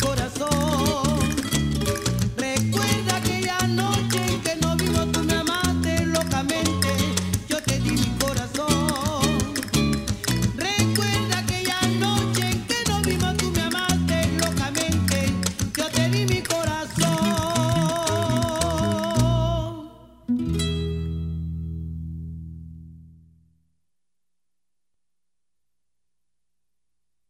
کرسو